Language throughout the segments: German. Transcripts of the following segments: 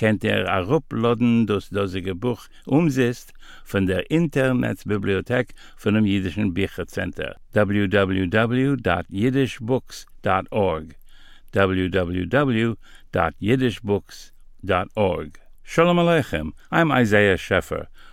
kennt er arupladen das dasige buch umsetzt von der internetbibliothek von dem jidischen bichercenter www.jidishbooks.org www.jidishbooks.org shalom aleichem i'm isaiah scheffer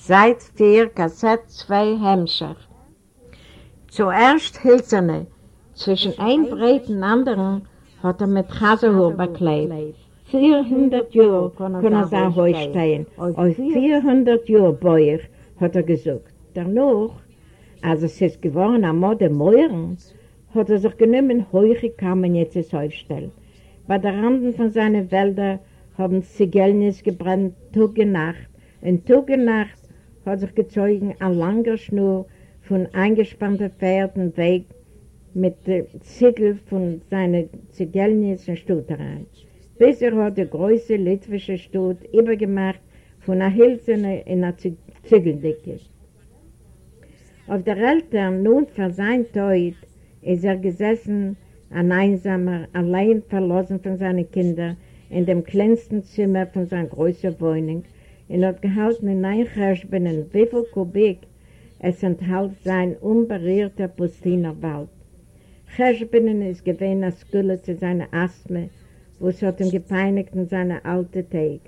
Seit 4, Kassett 2, Hemmscher. Zuerst Hilzerne, zwischen ein Breit und anderen hat er mit Chaserhur bekleibt. 400 Jahre kann er sein Heu stehen, auf 400 Jahre Bäuer, hat er gesagt. Danach, als es ist geworden am Mode Meuren, hat er sich genommen, heuche Kamen jetzt es aufstellen. Bei der Randen von seinen Wäldern haben Zigelnis gebrannt, Tag und Nacht. In Tag und Nacht hat sich gezeugen ein langer Schnur von eingespannten Pferden weg mit dem Ziegel von seinen Zigelnis Stuttereien. Bis er hat der große litwische Stut übergemacht von einer Hilzene in einer Ziegeldicke. Auf der Eltern, nun sein Tod, ist er gesessen, ein Einsamer, allein verlassen von seinen Kindern, in dem kleinsten Zimmer von seiner großen Wohnung, und hat gehalten in einCherschbenen, wie viel Kubik es enthält sein unberührter Pustinerwald.Cherschbenen ist gewähnt als Gülle zu seiner Asthma, wo es hat ihm gepeinigt in seiner alten Tag.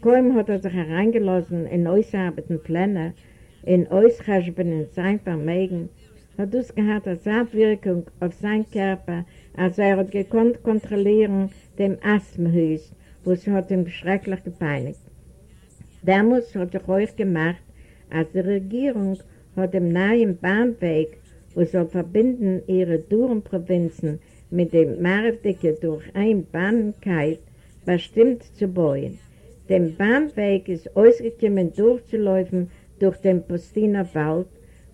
Kaum hat er sich hereingelassen in ausarbeitende Pläne, in Auschäschbenen sein Vermögen, hat das gehabt als Abwirkung auf seinen Körper, als er hat gekonnt kontrollieren dem Asthmahüs, wo es hat ihm schrecklich gepeinigt. Damals hat sich euch gemacht, als die Regierung hat im neuen Bahnweg, wo soll verbinden ihre Durenprovinzen mit dem Marvdicke durch ein Bahnkite, bestimmt zu bauen. Dem Bahnweg ist ausgekommen durchzulaufen durch den Postiner Wald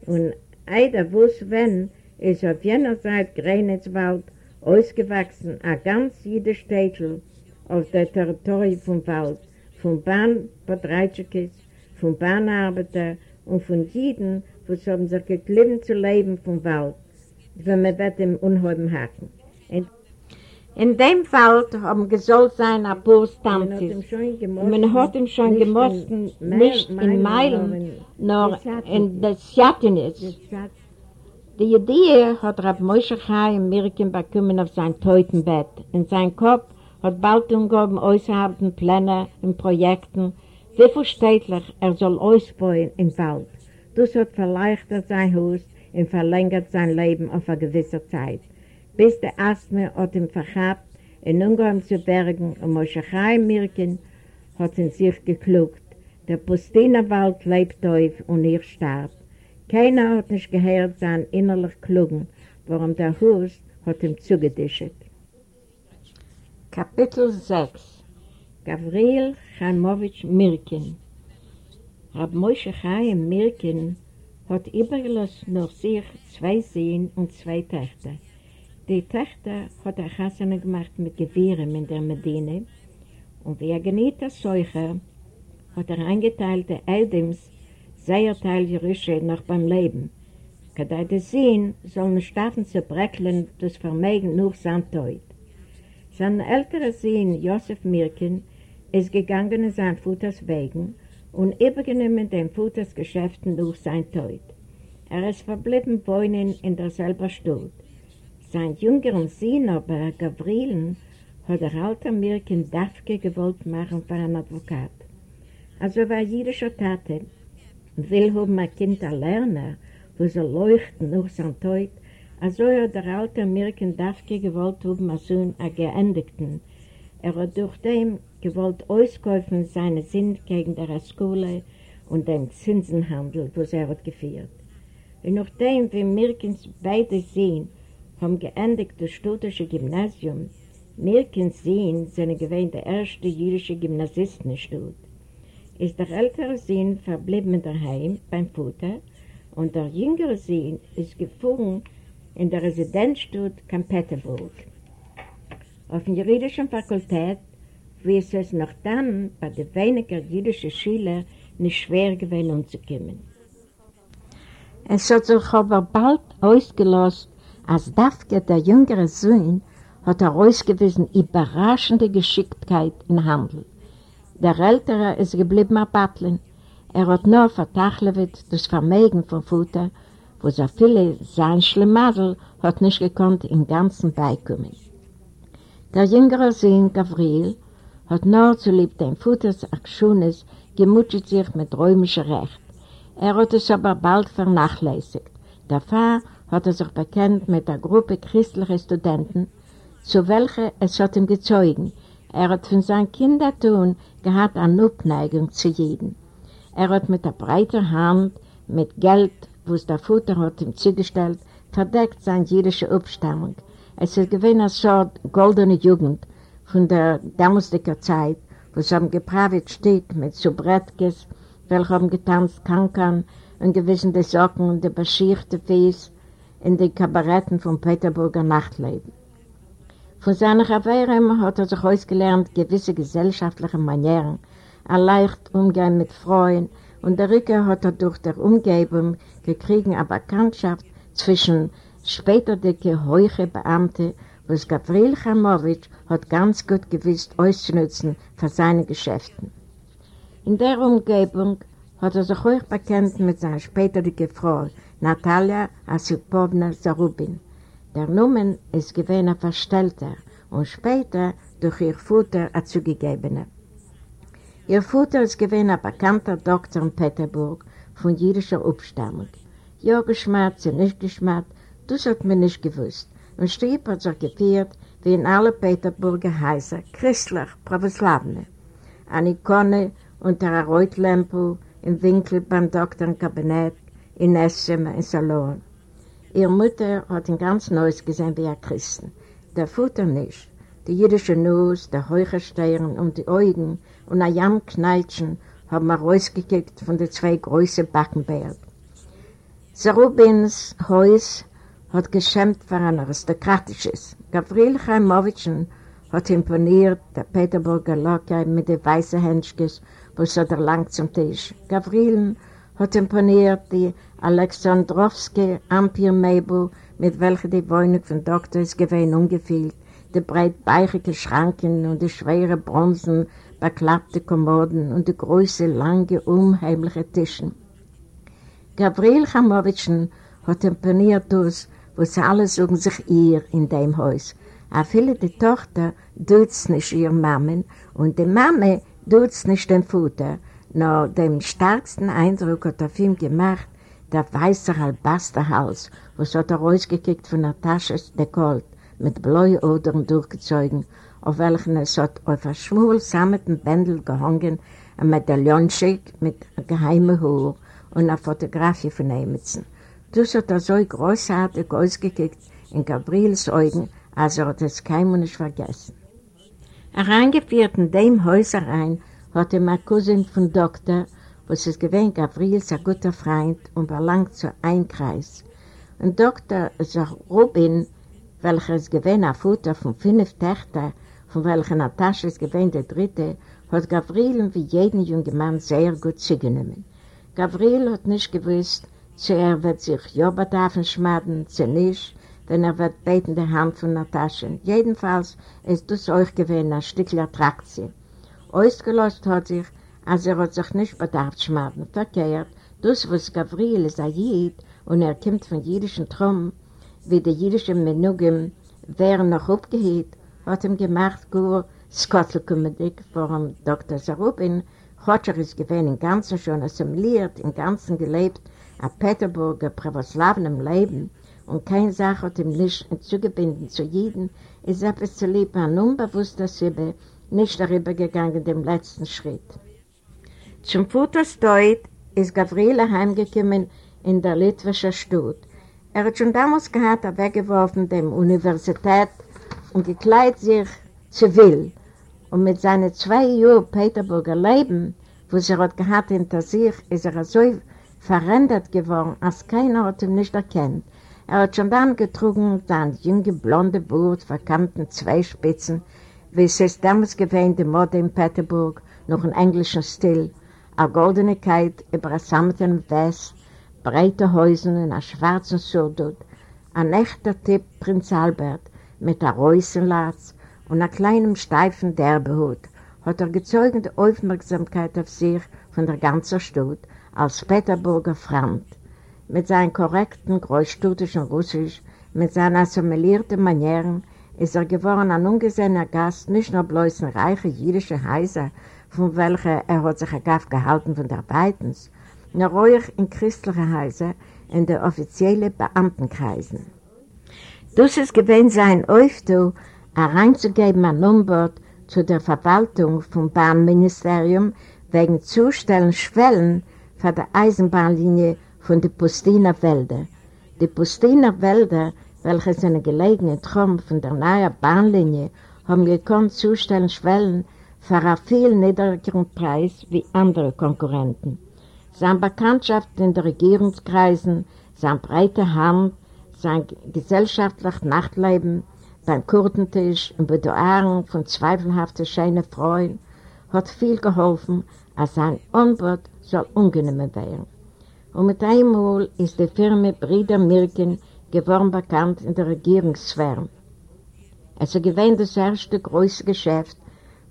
und Eider wuss wenn ist auf jener Seite Grenitzwald ausgewachsen, ein ganz jeder Städtel auf der Territorie vom Wald, von Bahnbadreitschekes, von Bahnarbeiter und von Jeden, wo sie haben sich geklebt zu leben vom Wald, wenn man wird im Unheuben hacken. In, in dem Wald haben gesollt sein ein paar Stammtis. Und man hat ihn schon gemost, nicht in Meilen, nur in der Sjatinis. Die Idee hat Rab Moshe Chai in Mirken bekommen auf sein Teutenbett. In seinem Kopf hat bald umgehoben äußerhalten Pläne und Projekten, wie viel städtlich er soll ausbauen im Wald. Das hat verleichtert sein Haus und verlängert sein Leben auf eine gewisse Zeit. Bis der Asthma hat ihn verhabt, in Ungarn zu bergen und Moshe Chai in Mirken hat in sich geklugt. Der Pustinerwald lebt auf und ihr starb. Keiner hat nicht gehört sein innerlich klugen, warum der Haus hat ihm zugedischt. Kapitel 6 Gavril Chaimowitsch Mirkin Rab Moshe Chaim Mirkin hat übergelassen nach sich zwei Seen und zwei Töchter. Die Töchter hat er Hassan gemacht mit Gewehren in der Medina und wie er geniet als Seucher hat er eingeteilt der Eidems sehr Teil Jerusche noch beim Leben. Kadei des Sehen sollen starten zu breckeln das Vermögen nur Sandteut. Sein älterer Sohn, Josef Mirkin, ist gegangen in sein Futters Wegen und übergenommen den Futters Geschäften durch sein Tod. Er ist verblieben wohnen in derselben Stadt. Sein jüngerer Sohn aber, Gavrilen, hat der alte Mirkin Dafke gewollt machen für einen Advokat. Also war jüdischer Tate, will haben ein Kind ein Lerner, wo soll leuchten durch sein Tod, Also hat der alte Amerikan Dafke gewollt haben, als ein Geendigten. Er hat durch dem gewollt auskäufen seine Sinn gegen der Schule und den Zinsenhandel, was er hat geführt. Und nachdem wir Mirkens beide sehen, vom geendigten studische Gymnasium, Mirkens sehen, seine gewähnte erste jüdische Gymnasistenstut, ist der ältere Sohn verblieben daheim beim Vater und der jüngere Sohn ist gefunden in der Residenzstadt Kampeterburg. Auf der juridischen Fakultät, wie es es noch dann bei den weniger jüdischen Schülern nicht schwer gewesen umzukommen. Es hat sich aber bald ausgelöst, als Daffke, der jüngere Sohn, hat er ausgewiesen überraschende Geschicktheit im Handel. Der Ältere ist geblieben ein Battlen. Er hat nur vertachlet das Vermögen von Futter, wo so viele sein Schlemadel hat nicht gekonnt im Ganzen beikommen. Der jüngere Sohn Gabriel hat nur zu lieb dem Futters Akschunes gemutscht sich mit räumischer Recht. Er hat es aber bald vernachlässigt. Der Pfarr hat er sich bekannt mit einer Gruppe christlicher Studenten, zu welcher es hat ihm gezeugen. Er hat von seinen Kindertun gehabt eine Abneigung zu jedem. Er hat mit der breiten Hand, mit Geld, was der Futter hat ihm zugestellt, verdeckt seine jüdische Abstammung. Es ist gewesen eine Sorte goldene Jugend von der damaligen Zeit, wo es am gepravet steht mit Subretkes, welche haben getanzt Kankan und gewissen die Socken und die beschierte Fies in den Kabaretten vom Peterburger Nachtleben. Von seiner Erfahrung hat er sich ausgelernt, gewisse gesellschaftliche Manieren, ein leicht Umgehen mit Freunden und der Rücke hat er durch die Umgebung gekriegt eine Bekanntschaft zwischen später dicke, hohe Beamte, was Gabriel Chamowitsch hat ganz gut gewusst auszunutzen für seine Geschäfte. In der Umgebung hat er sich hoch bekannt mit seiner späteren Frau, Natalia Asipovna Zarubin. Der Numen ist gewesen ein Verstellter und später durch ihr Vater ein Zugegebener. Ihr Vater ist gewesen ein bekannter Doktor in Peterburg von jüdischer Abstammung. Ja, geschmerzt und nicht geschmerzt, das hat man nicht gewusst. Und Stieb hat sich geführt, wie in alle Peterburger Häuser, christlich, Pravoslawne. Eine Ikone unter einer Reutlampe im Winkel beim Doktor im Kabinett, in Esszimmer, im Salon. Ihre Mutter hat ein ganz Neues gesehen wie ein Christen. Der Futter nicht. Die jüdische Nuss, der Heuchersteuern und die Augen und ein Jammkneitschen haben wir rausgekickt von den zwei großen Backenberg. Zarubins Haus hat geschämt für ein aristokratisches. Gavril Chaimowitschen hat imponiert der Peterburger Locker mit den weißen Händschkes, wo es er lang zum Tisch. Gavrilen hat imponiert die Alexandrowski Ampiermöbel, mit welcher die Wohnung von Doktor ist gewesen ungefüllt, die breitbeichige Schranken und die schwere Bronzen, beklappte Kommoden und die große, lange, unheimliche Tischen. Gabriel Chamowitschen hat imponiert wo sie alle suchen sich ihr in dem Haus. A viele die Tochter tut's nicht ihr Mammen und die Mame tut's nicht den Futter. Nur dem stärksten Eindruck hat auf ihm gemacht der weiße Albasterhals, was hat er rausgekickt von der Tasche der Gold mit blauen Odern durchgezogen, auf welchen es hat auf ein schwul sammeten Bändel gehangen, ein Medaillonschick mit geheimen Haar und eine Fotografie von Emitzen. Das hat er so großartig ausgekickt in Gabriels Augen, als er es keinem nicht vergessen. Reingeführt in dem Häuserein hat er mein Cousin von Doktor, was es gewinnt, Gabriels ein guter Freund und verlangt zu einem Kreis. Und Doktor Rubin, welcher es gewinnt, ein Futter von fünf Töchtern, von welchen Natascha es gewinnt, der dritte, hat Gabriel wie jeden jungen Mann sehr gut zugenommen. Gabriel hat nicht gewusst, zu er wird sich ja bedarfen schmaden, zu nicht, wenn er wird beten der Hand von Natascha. Jedenfalls ist das euch gewesen ein Stückchen Attraktion. Ausgelöst hat sich, als er hat sich nicht bedarf schmaden, verkehrt, das, was Gabriel ist ein Jid und er kommt von jüdischen Trum, wie die jüdischen Menugim wären noch aufgehebt, hat ihm gemacht, gut, Skottelkomödik vor dem Dr. Zarubin, Hotscher ist gewesen im Ganzen schon assimiliert, im Ganzen gelebt, a Peterburger pravoslawnem Leben und keine Sache hat ihm nicht zugebunden zu jedem, ist etwas zu lieb an unbewusster Sibbe nicht darüber gegangen, dem letzten Schritt. Zum Futtersteut ist Gavrila heimgekommen in der litwischen Stadt. Er hat schon damals gehabt, er weggeworfen dem Universität und gekleidet sich zivil. Und mit seinen zwei Jahren Peterburger Leben, wo sie hat gehabt hinter sich, ist er so verändert geworden, als keiner hat ihn nicht erkannt. Er hat schon dann getrunken, sein junge blonde Bord verkannten zwei Spitzen, wie es ist damals gewesen, die Mode in Peterburg, noch in englischen Stil, eine goldene Kite über ein samtenen West, breite Häusen in einem schwarzen Surdut, ein echter Tipp Prinz Albert mit einem Reusenlatz und einem kleinen steifen Derbehut, hat er gezeugende Aufmerksamkeit auf sich von der ganzen Stadt als Peterburger Fremd mit seinen korrekten, großstudischen Russisch, mit seinen assimilierten Manieren, ist er geworden ein ungesehener Gast, nicht nur bloß ein reicher jüdischer Heiser, von welcher er hat sich ergaff gehalten von der Beitens, nur ruhig in christlichen Heiser in den offiziellen Beamtenkreisen. Das ist gewesen sein Öfter, hereinzugeben an Umbord zu der Verwaltung vom Bahnministerium wegen Zustellen Schwellen für die Eisenbahnlinie von den Pustiner Wäldern. Die Pustiner Wälder, welche sind gelegen im Traum von der neuen Bahnlinie, haben gekonnt zustellen Schwellen für einen viel niedrigeren Preis wie andere Konkurrenten. Seine Bekanntschaft in den Regierungskreisen, seine breite Hand, sein gesellschaftliches Nachtleben beim Kurtentisch und Bedauern von zweifelhaften schönen Freuen hat viel geholfen, als sein Unwort soll ungenommen werden und mit einmal ist die Firma Brüder Mirken geworden bekannt in der Regierungssphäre. Es gewesen das erste große Geschäft,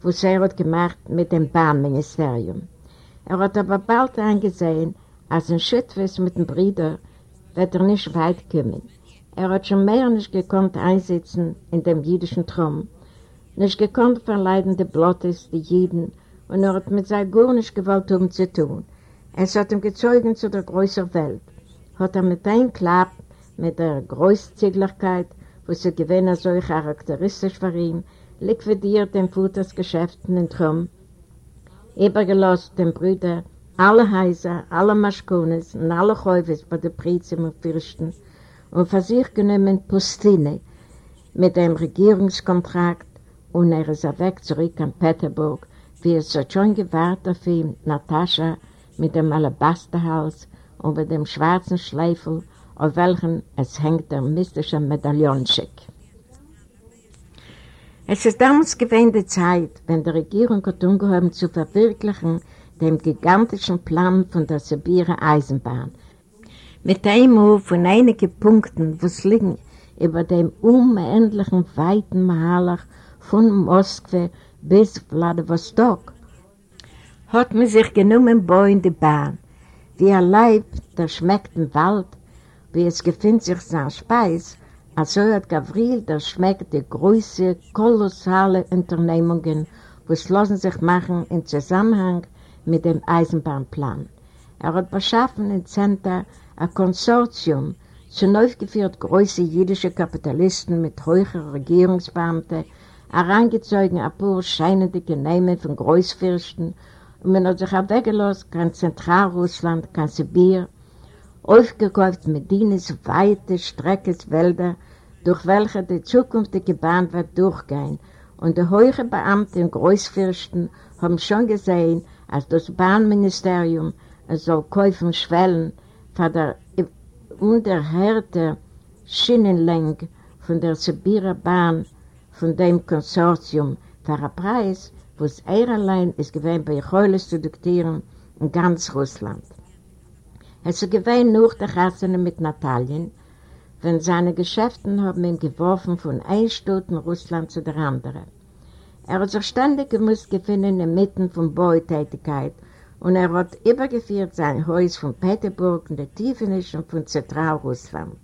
was er hat gemacht mit dem Bahnministerium. Er hat aber bald eingesehen, als ein Schüttwes mit dem Brüder wird er nicht weit kommen. Er hat schon mehr nicht gekonnt einsitzen in dem jüdischen Traum, nicht gekonnt verleiden die Blottes, die Jiden, und er hat mit seinem gar nicht gewollt um zu tun. Es hat ihm gezeugt zu der größeren Welt. Hat er mit einem Klapp, mit der Großzügigkeit, wo sie gewähnt so charakteristisch für ihn, liquidiert den Futtersgeschäften in Trum, übergelost den Brüdern, alle Häuser, alle Maschkones und alle Häufes bei den Prinzen und Fürsten und für sich genommen Postine mit dem Regierungskontrakt und er ist weg zurück an Peterburg, wie es hat schon gewartet auf ihn, Natascha, mit dem Alabasterhals und mit dem schwarzen Schleifel, auf welchem es hängt der mystische Medaillonschick. Es ist damals gewähnte Zeit, wenn die Regierung hat umgehoben zu verwirklichen dem gigantischen Plan von der Sibirer Eisenbahn, mit einem von einigen Punkten, wo es liegen, über dem unendlichen weiten Mahalach von Moskwe bis Vladivostok, hat man sich genommen bei in die Bahn. Wie ein Leib, der schmeckt im Wald, wie es gefindt sich sein Speis, also hat Gavril, der schmeckt die große, kolossale Unternehmungen, wo es lassen sich machen im Zusammenhang mit dem Eisenbahnplan. Er hat beschaffen im Center ein Konsortium, zu neu geführt große jüdische Kapitalisten mit höheren Regierungsbeamten, herangezogen ein paar scheinende Genehme von Großfürsten und man hat sich auch weggelost, kein Zentralrussland, kein Sibir, aufgekauft mit Dienes weite Streckes Wälder, durch welche die zukünftige Bahn wird durchgehen. Und die hohen Beamten und Großfürsten haben schon gesehen, als das Bahnministerium soll kaufen Schwellen für der unerhörte Schienenlenk von der Sibirer Bahn von dem Konsortium für einen Preis, was er allein ist gewesen bei Heules zu diktieren in ganz Russland. Es ist gewesen nur der Chassene mit Natalien, wenn seine Geschäften haben ihn geworfen von einem Stutt in Russland zu der anderen. Er hat sich ständig gemusst gefunden inmitten von Bautätigkeit und er hat übergeführt sein Haus von Peterburg in der Tiefenisch und von Zentralrussland.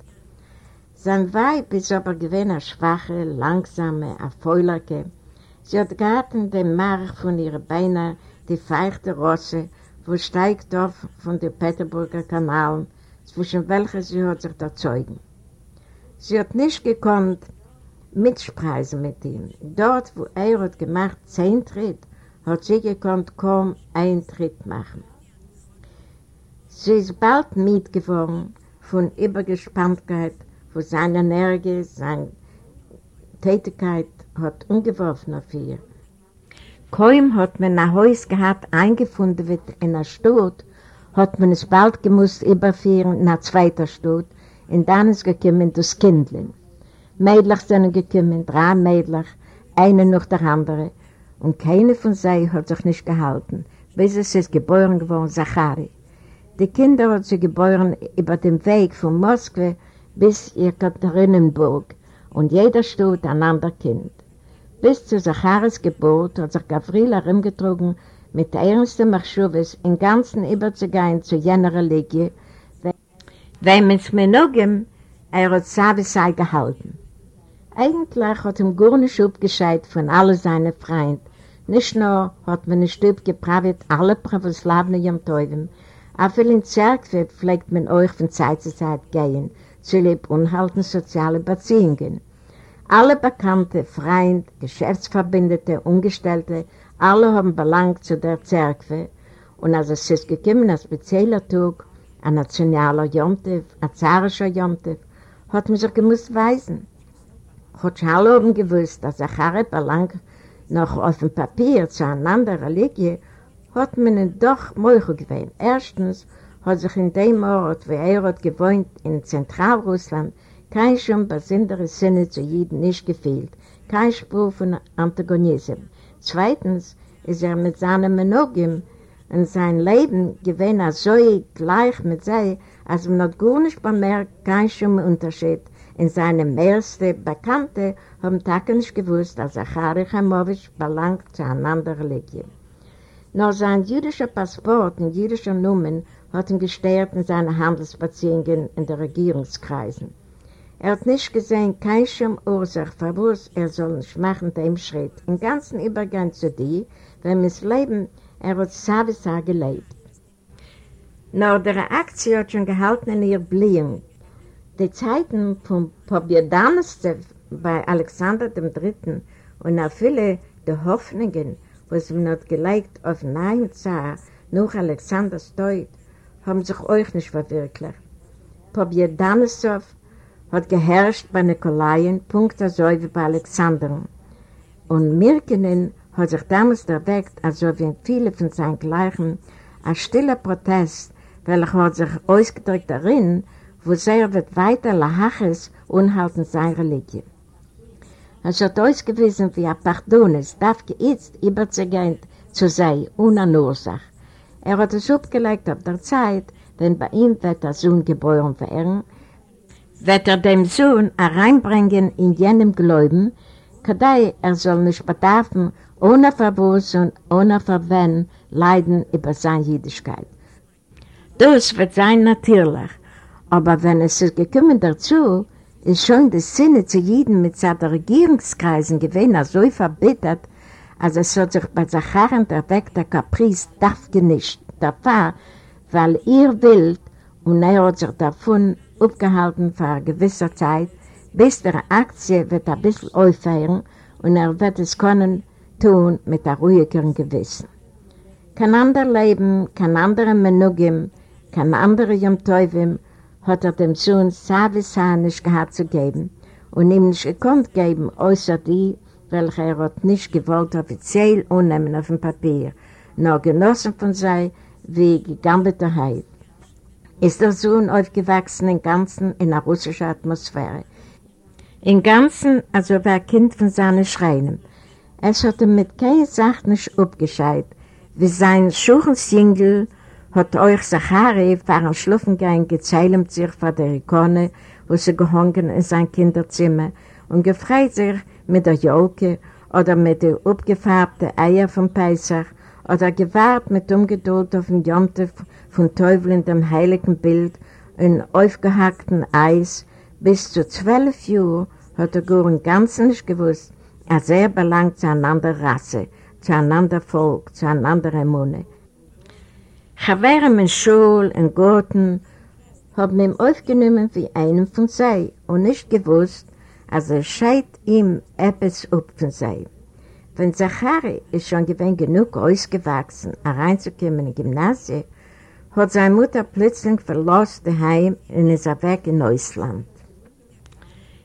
Sein Weib ist aber gewesen eine schwache, langsame, erfreuliche, Sie hat gehabt in dem Mark von ihren Beinen die feuchte Rosse, wo steigt auf von den Peterburger Kanalen, zwischen welchen sie hat sich erzeugen. Sie hat nicht gekonnt mitspreisen mit ihm. Dort, wo er hat gemacht zehn Tritt, hat sie gekonnt kaum ein Tritt machen. Sie ist bald mitgeworden von Übergespanntheit, von seiner Energie, seiner Tätigkeit hat umgeworfen auf ihr. Kaum hat man ein Haus gehabt, eingefunden wird in der Stadt, hat man es bald gemusst überführen nach zweiter Stadt, und dann ist gekommen das Kindlein. Mädlich sind gekommen, drei Mädlich, eine nach der andere, und keine von sie hat sich nicht gehalten, bis es ist geboren geworden, Zachari. Die Kinder hat sie geboren über den Weg von Moskau bis ihr Katharinenburg, und jeder stut ein anderer Kind. Bis zu Zacharis Geburt hat sich Gavrila herumgetrogen mit der ernsten Machschuves im Ganzen überzugehen zu jener Religie, wem es Menogem er hat Savisai gehalten. Eigentlich hat ihm gar nicht abgescheit von allen seinen Freunden. Nicht nur hat man nicht abgepravit alle Pravoslawne Jom Teufel, auch viel in Zerkwe pflegt man euch von Zeit zu Zeit gehen, zu lieb unhalten soziale Beziehungen. Alle bekannte, Freund, Geschäftsverbindete, Ungestellte, alle haben Belang zu der Zerkwe und als es ist gekommen, ein spezieller Tag, ein nationaler Jontev, ein zarischer Jontev, hat man sich gemusst weisen. Hat schon alle oben gewusst, dass er Charre Belang noch auf dem Papier zu einer anderen Religie, hat man ihn doch Möcher gewöhnt. Erstens hat sich in dem Ort, wo er hat gewohnt, in Zentralrussland, kein schon besonderer Sinne zu Jeden nicht gefehlt, kein Spur von Antagonismus. Zweitens ist er mit seinem Monogam in sein Leben gewesen als so gleich mit sei, als man hat gar nicht bemerkt, kein schon Unterschied. In seinem ersten Bekannte haben Tage nicht gewusst, dass Achari Chamowitsch belangt zu einer anderen Religion. Nur sein jüdischer Passport und jüdischer Nummern hat ihn gestört in seinen Handelsbeziehungen in den Regierungskreisen. Er hat nicht gesehen, keine Ursache, warum er soll nicht machen, dem Schritt. Im ganzen Übergang zu dir, wenn es Leben, er hat Savisa gelebt. Nur der Reaktion hat schon gehalten in ihr Blieben. Die Zeiten von Pobjedanstev bei Alexander III. und auch viele der Hoffnungen, was man hat gelegt auf neuen Zar nach Alexanders Tod, haben sich euch nicht verwirklicht. Pobjedanstev hat geherrscht bei Nikolaien, Punkt so wie bei Alexander. Und Mirkenen hat sich damals erweckt, also wie viele von seinen Gleichen, ein stiller Protest, welcher hat sich ausgedrückt darin, wo sehr wird weiter Lahaches unhalten sein Religion. Es hat ausgewiesen, wie ein Pardones darf jetzt überzugehen zu sein, ohne Ursache. Er hat es abgelegt auf der Zeit, wenn bei ihm wird der Sohn geboren werden, wird er dem Sohn hereinbringen in jenem Glauben, kadei er soll nicht bedarfen, ohne Verwurz und ohne Verwenden leiden über seine Jüdischkeit. Das wird sein natürlich, aber wenn es ist gekommen dazu, ist schon das Sinne zu jedem mit seinen Regierungskreisen gewesen, so verbittert, als es hat sich bei Zacharen erweckt, der Caprice darf genischt, der Pfarr, weil ihr willt, und er hat sich davon aufgehalten für eine gewisse Zeit, bis der Aktie wird ein bisschen aufhören und er wird es können tun mit einem ruhigeren Gewissen. Kein anderer Leben, kein anderer Menugim, kein anderer Yom Teuvim hat er dem Sohn Savisa nicht gehabt zu geben und ihm nicht gekonnt geben, außer die, welche er hat nicht gewollt offiziell unnehmen auf dem Papier, nur genossen von sei wie Gegammelterheit. Ist der Sohn aufgewachsen im Ganzen in einer russischen Atmosphäre. Im Ganzen, also war Kind von seinen Schreinen. Es hat ihm mit keiner Sache nicht abgescheit, wie sein Schuchensjüngel hat euch Zachari vor einem Schlufengang gezeilt sich vor der Ikone, wo sie gehangen in sein Kinderzimmer und gefreut sich mit der Jolke oder mit den abgefärbten Eier von Peisach oder gewahrt mit Ungeduld auf dem Jonte von Teufel in dem heiligen Bild in aufgehackten Eis. Bis zu zwölf Uhr hat er gar im Ganzen nicht gewusst, als er belangt zu einer anderen Rasse, zu einem anderen Volk, zu einer anderen Munde. Chavere in Schul, in Gurten, haben ihn aufgenommen wie einen von sei und nicht gewusst, als er scheit ihm etwas auf von sei. Wenn Zachari ist schon gewinn genug ausgewachsen, reinzukommen in die Gymnasie, hat seine Mutter plötzlich verlassen daheim und ist er weg in Neusland.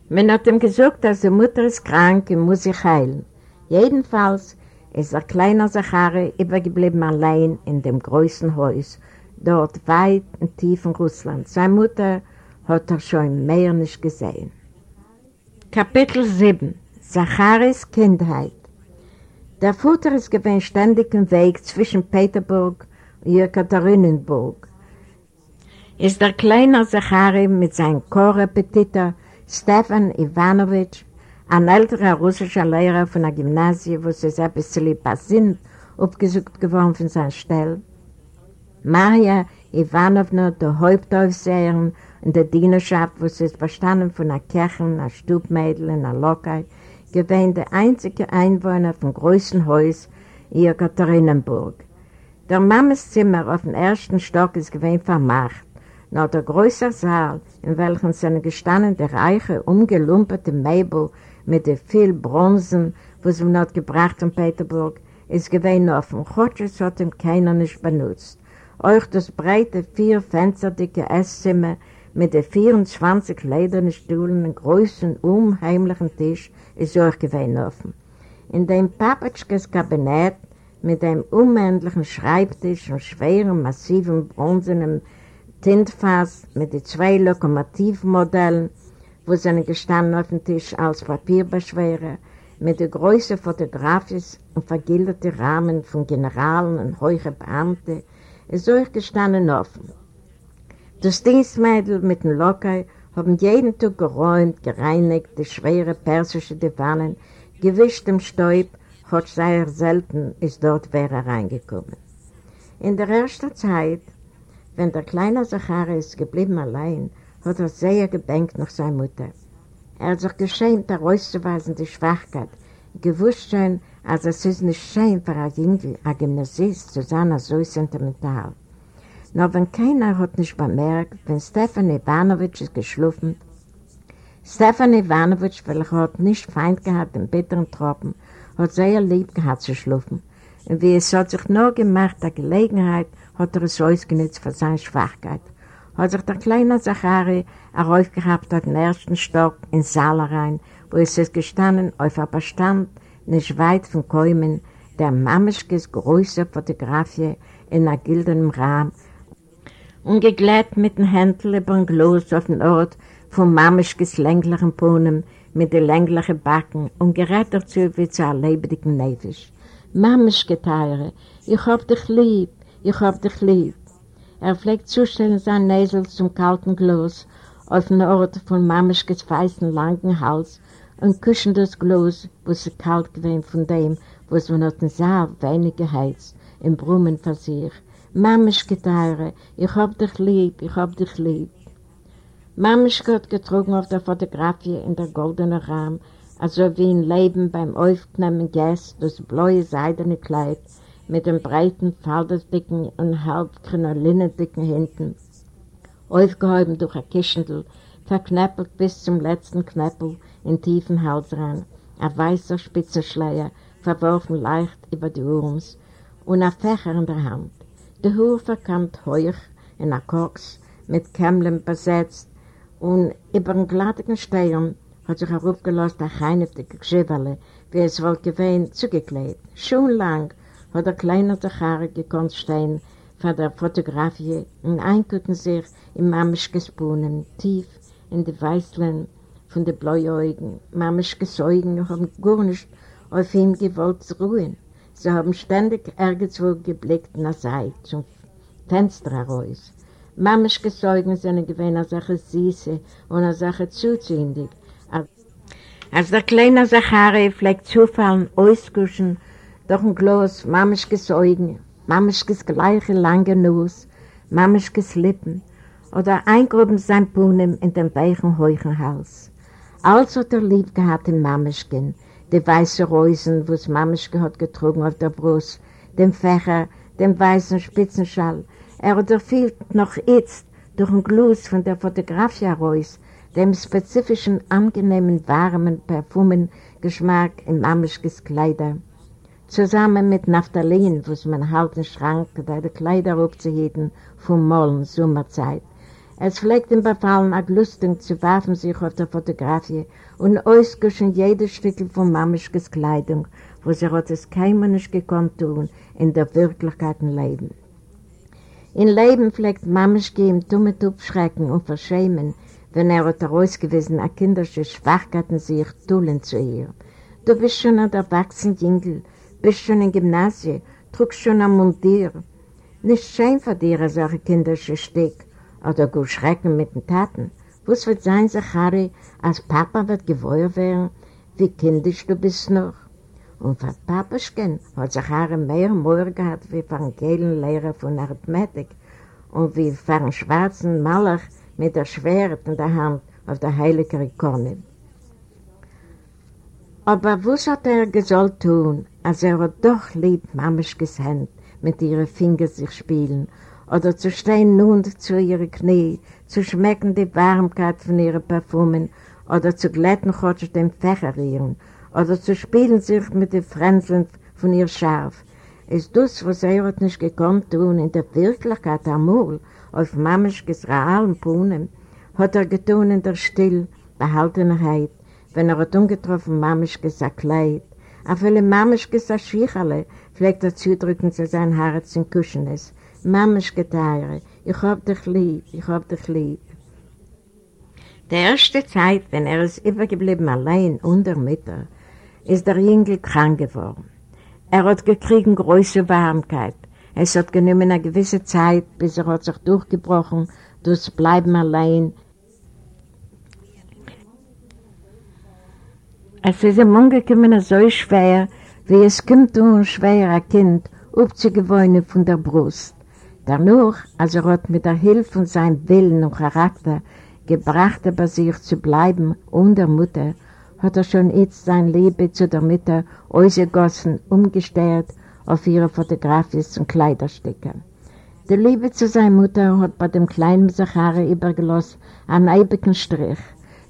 Man hat ihm gesagt, dass die Mutter ist krank und muss sich heilen. Jedenfalls ist der kleine Zachari übergeblieben allein in dem großen Haus, dort weit und tief in Russland. Seine Mutter hat er schon mehr nicht gesehen. Kapitel 7 Zacharis Kindheit Der Vater ist gewinn ständig im Weg zwischen Peterburg und Jekaterinenburg. Ist der kleine Zachari mit seinem Chorrepetitor Stefan Ivanovich, ein älterer russischer Lehrer von der Gymnasie, wo sie sehr bisschen sind, aufgesucht geworden von seiner Stelle. Maria Ivanovna, der Hauptaufseherin in der Dienerschaft, wo sie ist verstanden von einer Kirche, einer Stubmädel, einer Lockei, gewesen der einzige Einwohner vom größten Haus in Jekaterinenburg. Der Mammes Zimmer auf dem ersten Stock ist gewesen vermacht. Nach der größere Saal, in welchem sind gestanden der reiche, umgelumperte Möbel mit den vielen Bronzen, wo sie noch gebracht in Peterburg, ist gewesen offen. Chotsches hat ihm keiner nicht benutzt. Auch das breite, vier fensterdicke Esszimmer mit den 24 ledernen Stühlen und großen, unheimlichen Tisch ist auch gewesen offen. In dem Papatschkes Kabinett mit dem unendlichen Schreibtisch und schweren, massiven, bronzenen Tintfass mit den zwei Lokomotivmodellen, wo sie gestanden auf dem Tisch als Papierbeschwerer, mit den größten Fotografien und vergilderten Rahmen von Generalen und hohen Beamten, ist euch gestanden offen. Das Dienstmädel mit dem Locker haben jeden Tag geräumt, gereinigt, die schwere persische Divanen, gewischt im Stäub, hat sehr selten ist dort wer reingekommen. In der ersten Zeit wenn der kleine Zacharias geblieben allein, hat er sehr gebänkt nach seiner Mutter. Er hat sich geschämt, herauszuweisen die Schwachkeit, gewusst schon, als es ist nicht schön für ein Jüngel, ein Gymnasist, zu sein so sentimental. Nur wenn keiner hat nicht bemerkt, wenn Stefan Ivanovich ist geschlafen, Stefan Ivanovich, welcher hat nicht Feind gehabt im bitteren Tropen, hat sehr lieb gehabt zu schlafen. Und wie es hat sich nur gemacht, der Gelegenheit, hat er es ausgenutzt für seine Schwachkeit. Hat sich der kleine Zachari heraufgehabt auf den ersten Stock ins Saal rein, wo es ist gestanden auf einem Bestand, nicht weit von Käumen, der Mamischkes große Fotografie in einem gildenen Rahmen und geglätt mit dem Händel über ein Glas auf den Ort von Mamischkes länglichen Pohnen mit den länglichen Backen und gerät dazu wie zu einem lebendigen Nefisch. Mamischke, Teire, ich hab dich lieb, ich hab dich lieb. Er pflegt zustellen sein Näsel zum kalten Glas auf den Ort von Mamischkes weißen langen Hals und küssen das Glas, wo es kalt gewesen von dem, wo es man hat Saal wenig geheizt, im Brummen für sich. Mamischke Teire, ich hab dich lieb, ich hab dich lieb. Mamischke hat getrunken auf der Fotografie in der goldenen Rahmen, also wie ein Leben beim Aufnehmen Gäst, das blaue seidene Kleid, mit den breiten, falterdicken und halb krinolinendicken Händen, aufgehoben durch ein Kischendl, verknäppelt bis zum letzten Knäppel in tiefen Halsrand, ein weißer Spitzenschleier, verworfen leicht über die Urms und ein Fächer in der Hand. Der Hur verkannt heuch in einer Koks mit Kämmeln besetzt und über den glattigen Steuern hat sich heraufgelost ein heineftige Geschiverle, wie es wohl gewähnt, zugeklebt. Schon lang hat der kleine Zachari gekonnt stehen vor der Fotografie und eingucken sich in Mamischkes Bohnen, tief in die Weißlein von den Bläuaugen. Mamischkes Augen haben gar nicht auf ihm gewollt zu ruhen. Sie haben ständig irgendwo geblickt nach Seite, zum Fenster heraus. Mamischkes Augen sind gewähnt eine Sache süße und eine Sache zuzuhindig. Als der kleine Zachari pflegt zufallen, auskuschen, durch ein Glas Mamischkes Augen, Mamischkes gleiche lange Nuss, Mamischkes Lippen oder eingruben sein Puhnen in den weichen, heuchen Hals. Alles hat er lieb gehabt in Mamischken, die weiße Reusen, wo es Mamischke hat getrunken auf der Brust, den Fächer, den weißen Spitzenschall. Er hat erfüllt noch jetzt durch ein Gluss von der Fotografie heraus, dem spezifischen, angenehmen, warmen Parfumengeschmack in Mamischkes Kleider. Zusammen mit Naphthalin, was man halt im Schrank, da die Kleider aufzuheben vom Mollen, Sommerzeit. Es pflegt ihm befallen, auch lustig zu werfen sich auf der Fotografie und ausguschen jedes Stück von Mamischkes Kleidung, wo sie hat es keinem nicht gekonnt tun in der Wirklichkeit im Leben. In Leben pflegt Mamischke ihm dumme schrecken und verschämen, wenn er hat herausgewiesen, ein kinderische Schwachkeiten sich tullen zu ihr. Du bist schon ein erwachsener Jüngel, bist schon im Gymnasium, trugst schon ein Mundier. Nicht schön für dir, solche kinderische Stück, oder gut schrecken mit den Taten. Was wird sein, Zachari, als Papa wird gewohnt werden, wie kindisch du bist noch? Und für Papaschken hat Zachari mehr Mauer gehabt wie für einen gelben Lehrer von Arithmetik und wie für einen schwarzen Maler mit der Schwert in der Hand auf der heiligen Rekone. Aber was hat er gesollt tun, als er hat doch lieb Mamischkes Hand mit ihren Fingern sich spielen oder zu stehen nun zu ihren Knie, zu schmecken die Warmkeit von ihren Parfumen oder zu glätten kurz den Fächer ihren oder zu spielen sich mit den Fränzeln von ihr Schaf. Ist das, was er hat nicht gekonnt tun, in der Wirklichkeit amul, auf Mamischkes realen Puhnen, hat er getun in der Still, Behaltenheit, wenn er hat umgetroffen Mamischkes ein Kleid, auch viele Mamischkes ein Schiechele, pflegt er zudrücken zu sein Herz in Kuschenes, Mamischke Teire, ich hab dich lieb, ich hab dich lieb. Die erste Zeit, wenn er ist übergeblieben allein unter Mütter, ist der Jüngel krank geworden. Er hat gekriegt große Warmkeit. Es hat genommen eine gewisse Zeit, bis er hat sich durchgebrochen, durchs Bleiben allein. Es ist ihm umgekommen so schwer, wie es kommt um schwer ein Kind aufzugewöhnen von der Brust. Danach, als er hat mit der Hilfe von seinem Willen und Charakter gebracht, bei sich zu bleiben und der Mutter, hat er schon jetzt sein Leben zu der Mutter ausgegossen, umgestellt auf ihre Fotografien und Kleiderstücke. Die Liebe zu seiner Mutter hat bei dem kleinen Zachari übergelassen einen eibigen Strich.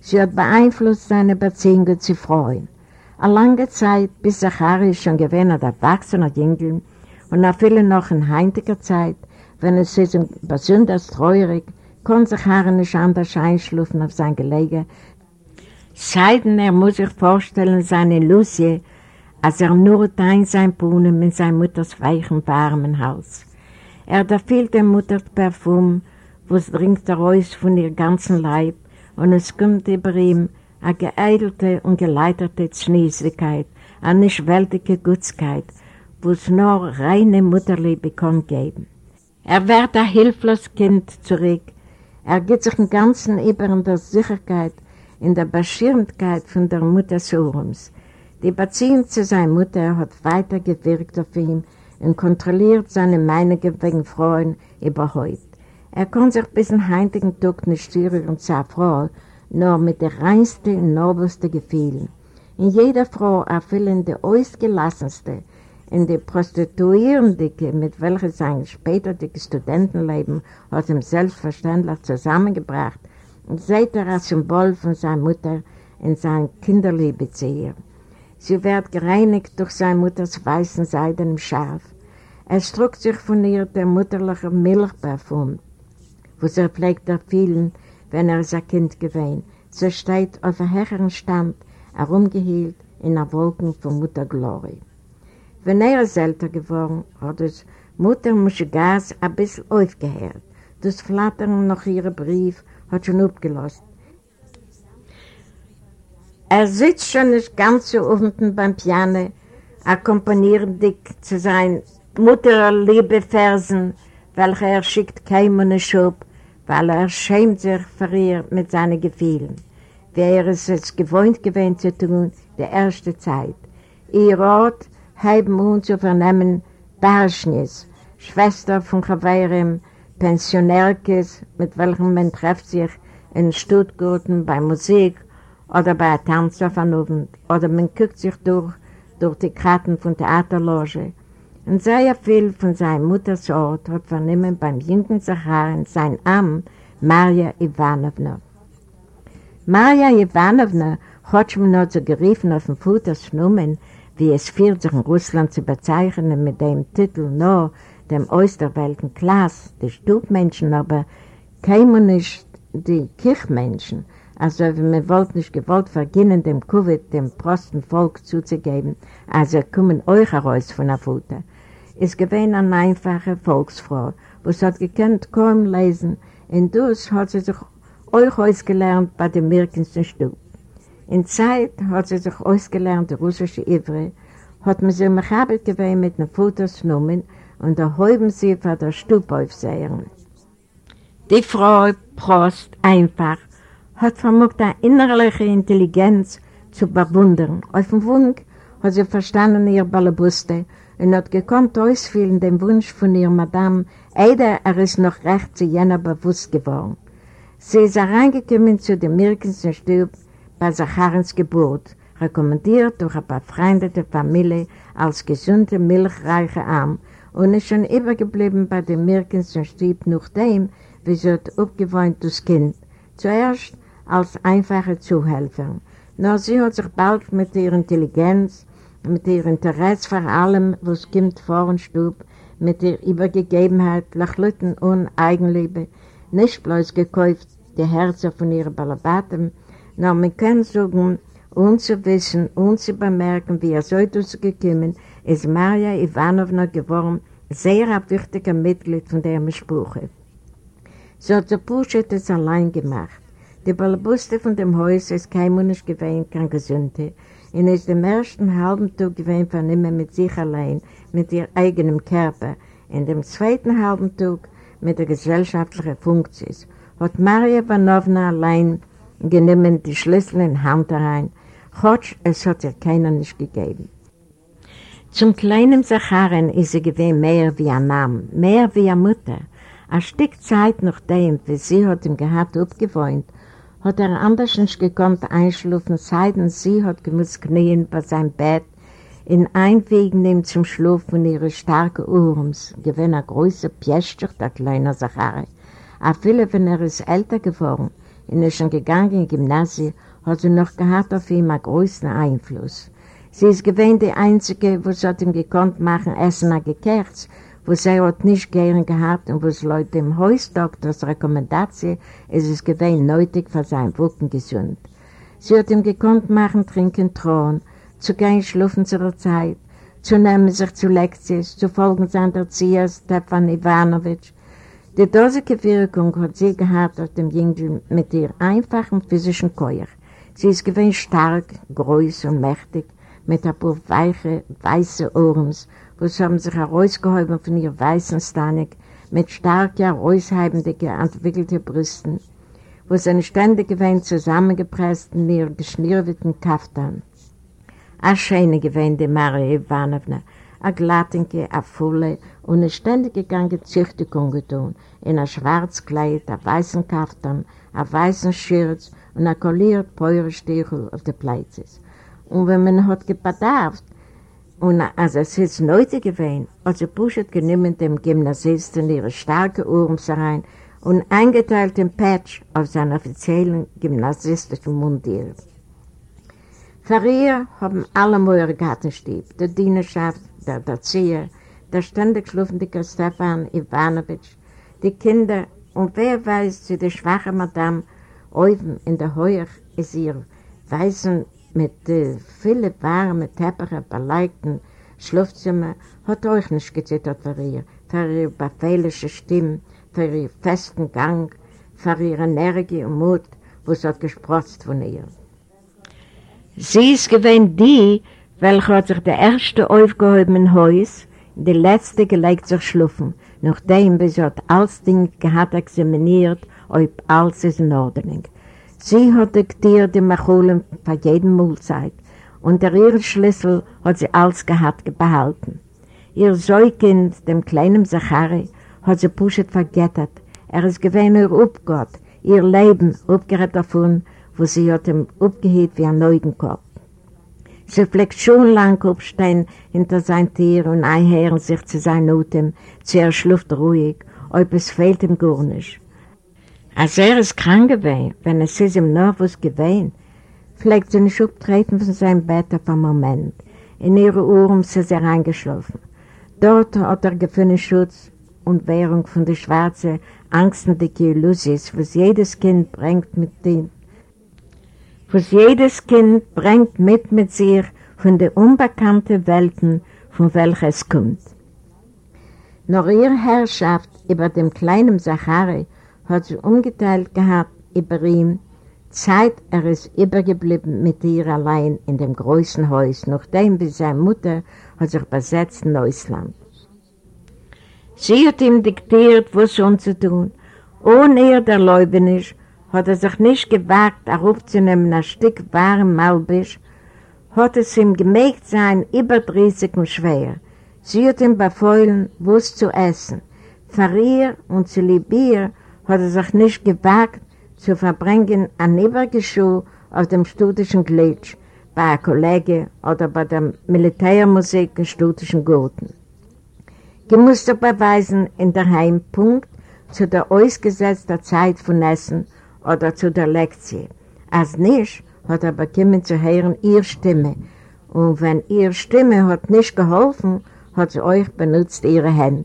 Sie hat beeinflusst seine Beziehungen zu freuen. Eine lange Zeit, bis Zachari schon gewesen hat, erwachsener Jüngel, und nach vielen noch in heintiger Zeit, wenn es ist besonders treurig, sich Haare nicht anders einschlufen auf sein Gelege. Seiden er muss sich vorstellen, seine Lucie, als er nur ein sein Brunnen in seiner Mutters weichen, warmen Haus. Er da fehlt der Mutter Parfum, wo es dringt heraus von ihr ganzen Leib und es kommt über ihm eine geeidelte und geleiterte Schneesigkeit, eine schweltige Gutskeit, wo es nur reine Mutterliebe kann geben. Er wird ein hilfloses Kind zurück. Er geht sich im Ganzen über in der Sicherheit, in der Beschirmtheit von der Mutter Sorums. Die Beziehung zu seiner Mutter hat weiter gewirkt auf ihn und kontrolliert seine Meinungen wegen Frauen überhaupt. Er kann sich bis zum heutigen Tag nicht steuern zu einer Frau, nur mit den reinsten und nobelsten Gefühlen. In jeder Frau erfüllen die ausgelassenste, in die Prostituierende, mit welcher sein späteres Studentenleben hat ihm selbstverständlich zusammengebracht, seht er als Symbol von seiner Mutter in sein Kinderliebe ihr. Sie wird gereinigt durch seine Mutters weißen seidenen Schaf. Es drückt sich von ihr der mutterliche Milchparfum, wo sie pflegt er vielen, wenn er sein Kind gewähnt. Sie steht auf einem höheren Stand, herumgehielt in der Wolken von Mutter Glory. Wenn er ist älter geworden, hat es Mutter Muschigas ein bisschen aufgehört. Das Flattern nach ihrem Brief hat schon abgelassen. Er sitzt schon nicht ganz so unten beim Piano, akkompaniert dick zu seinen mutterliebe Versen, welche er schickt keinem und Schub, weil er schämt sich für ihr mit seinen Gefühlen, wie er es jetzt gewohnt gewesen zu tun, die erste Zeit. Ihr Ort haben uns zu vernehmen Barschnis, Schwester von Chawairem, Pensionärkes, mit welchem man trifft sich in Stuttgarten bei Musik oder bei Tanz auf einem Abend oder man guckt sich durch, durch die Karten von Theaterloge. Und sehr viel von seiner Mutters Ort hat vernehmen beim jüngsten Sacharen sein Arm Marja Ivanovna. Marja Ivanovna hat mir noch so geriefen auf dem Futters Nummern, wie es führt sich in Russland zu bezeichnen mit dem Titel nur dem Osterwelten Klass, die Stubmenschen, aber kämen nicht die Kirchmenschen, also wir wollten nicht gewollt verginnen, dem Covid, dem Prostenvolk zuzugeben, also kommen euch heraus von der Futter. Es gewesen eine einfache Volksfrau, wo sie hat gekannt kaum lesen, und das hat sie sich euch ausgelernt bei dem Mirkensten Stub. In Zeit hat sie sich ausgelernt, die russische Ivre, hat man sie mechabelt gewesen mit den Futters und da häuben sie vor der Stub aufsehen. Die Frau Prost einfach hat vermogt eine innerliche Intelligenz zu bewundern. Auf dem Wunsch hat sie verstanden ihr Ballabuste und hat gekonnt ausfühlen den Wunsch von ihrer Madame, Eider er ist noch recht zu jener bewusst geworden. Sie ist hereingekommen zu dem Mirkensen Stub bei Zacharens Geburt, rekommendiert durch eine befreundete Familie als gesunde, milchreiche Arm und ist schon übergeblieben bei dem Mirkensen Stub, nachdem, wie sie hat aufgewohnt das Kind. Zuerst als einfache Zuhelferin. Nur sie hat sich bald mit ihrer Intelligenz, mit ihrem Interesse vor allem, was kommt vor den Stub, mit ihrer Übergegebenheit, Lachlütten und Eigenliebe, nicht bloß gekauft die Herzen von ihren Balabaten, nur man kann sagen, ohne zu wissen, ohne zu bemerken, wie er so gekommen ist Maria Ivanovna geworden, sehr ein wichtiger Mitglied von der Sprache. So hat der Pusche das allein gemacht. Die Ballabuste von dem Haus ist kein Mensch gewesen, kein Gesundheit. Und ist im ersten halben Tag gewesen vernehmen mit sich allein, mit ihr eigenem Körper. In dem zweiten halben Tag mit der gesellschaftlichen Funktion. Hat Maria Ivanovna allein genommen die Schlüssel in Hand herein. Chotsch, es hat ihr keiner nicht gegeben. Zum kleinen Sacharen ist sie gewesen mehr wie ein Name, mehr wie eine Mutter. Ein Stück Zeit nachdem, wie sie hat ihm gehabt, aufgewohnt, hat er anders nicht gekonnt einschlafen, seitdem sie hat gemusst knien bei seinem Bett, in Einwegen ihm zum Schlafen ihre starke Urms, gewinn er größer Pjeschter, der kleine Sachare. Auch viele, wenn er ist älter geworden, und ist schon gegangen in Gymnasium, hat sie noch gehabt auf ihn einen größten Einfluss. Sie ist gewinn die Einzige, wo sie hat ihm gekonnt machen, Essen ein Gekerz, wo sie hat nicht gern gehabt und wo es laut dem Hausdoktors Rekommendation ist es gewesen nötig für sein Wucken gesund. Sie hat ihm gekonnt machen, trinken, trauen, zu gehen schlufen zu der Zeit, zu nehmen sich zu Lektions, zu folgen seiner Erzieher Stefan Ivanovich. Die dosige Wirkung hat sie gehabt auf dem Jüngel mit ihr einfachen physischen Keuer. Sie ist gewinn stark, groß und mächtig, mit ein paar weiche, weiße Ohrens, wo sie haben sich herausgehoben von ihr weißen Stanik mit stark herausheibenden, entwickelten Brüsten, wo sie ständig gewähnt zusammengepresst in ihr geschnürweten Kaftan. Eine schöne gewähnt die Maria Ivanovna, eine glattenke, eine volle und eine ständig gegangen Züchtigung getan, in ein schwarzes Kleid, ein weißen Kaftan, ein weißen Schürz und ein kolliert Peurestichel auf der Pleizes. Und wenn man hat gebedarft, und als es jetzt nötig gewesen, also Buschet genommen dem Gymnasisten ihre starke Ohren rein und eingeteilt den Patch auf seinen offiziellen gymnasistischen Mundier. Ihr haben alle Möhrer Gartenstieb, der Dienerschaft, der Erzieher, der ständig schlufende Stefan Ivanovich, die Kinder und wer weiß, zu der schwachen Madame oben in der Heuer ist ihr weißen mit äh, vielen warmen Teppichen belegten Schlafzimmer hat euch nicht gezittert für ihr, für ihre befehlische Stimme, für ihren festen Gang, für ihre Energie und Mut, wo sie hat gesprotzt von ihr. Sie ist gewähnt die, welche hat sich der erste aufgehoben im Haus, die letzte gelegt sich schlufen, nachdem sie hat alles Ding gehabt examiniert, ob alles ist in Ordnung. Sie hat diktiert die Machulen für jeden Mahlzeit und der ihre Schlüssel hat sie alles gehabt behalten. Ihr Säukind, dem kleinen Zachari, hat sie Puschet vergettert. Er ist gewähnt ihr Upgott, ihr Leben aufgerät davon, wo sie hat ihm aufgehebt wie ein Neugenkopf. Sie fleckt schon lang aufstehen hinter sein Tier und einhören sich zu seinem Notem, zu er schluft ruhig, ob es fehlt ihm gar nicht. Als er ist krank gewesen, wenn es ist ihm noch was gewesen, pflegt sie nicht abtreten von seinem Bett auf einen Moment. In ihre Ohren ist sie reingeschlafen. Dort hat er gefunden Schutz und Währung von der schwarzen, angstenden Illusis, was jedes Kind bringt mit dem, was jedes Kind bringt mit mit sich von den unbekannten Welten, von welcher es kommt. Noch ihre Herrschaft über dem kleinen Sachari hat sie umgeteilt gehabt über ihm, Zeit er ist übergeblieben mit ihr allein in dem großen Haus, nachdem wie seine Mutter hat sich besetzt in Neusland. Sie hat ihm diktiert, was schon zu tun. Ohne ihr der Leubenisch hat er sich nicht gewagt, aufzunehmen ein Stück warm Malbisch, hat es ihm gemägt sein, überdrüssig und schwer. Sie hat ihm befeuillen, was zu essen. Für ihr und zu lieb ihr hat er sich nicht gewagt, zu verbringen ein Übergeschuh auf dem studischen Glitsch bei einem Kollege oder bei der Militärmusik im studischen Gurten. Gemusst er beweisen in der Heimpunkt zu der ausgesetzten Zeit von Essen oder zu der Lektie. Als nicht, hat er bekommen zu hören ihr Stimme. Und wenn ihr Stimme hat nicht geholfen, hat sie euch benutzt ihre Hände.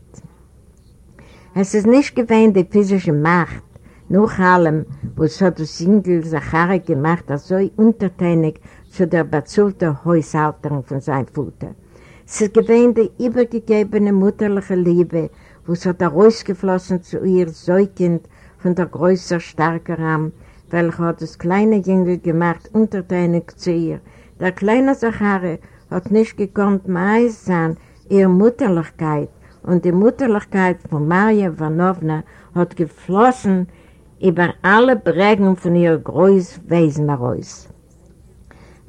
Es ist nicht gewähnt die physische Macht, nach allem, was hat das Single Zachari gemacht, als so untertänig zu der bezahlten Haushaltung von seinem Vater. Es ist gewähnt die übergegebene mutterliche Liebe, was hat er rausgeflossen zu ihr Säukind von der größer, starker Rahmen, welcher hat das kleine Jüngel gemacht, untertänig zu ihr. Der kleine Zachari hat nicht gekonnt, meist sein, ihre Mutterlichkeit, und die Mutterlichkeit von Maria Ivanovna hat geflossen über alle Prägen von ihrem Großwesen heraus.